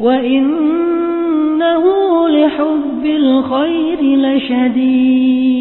وإنه لحب الخير لشديد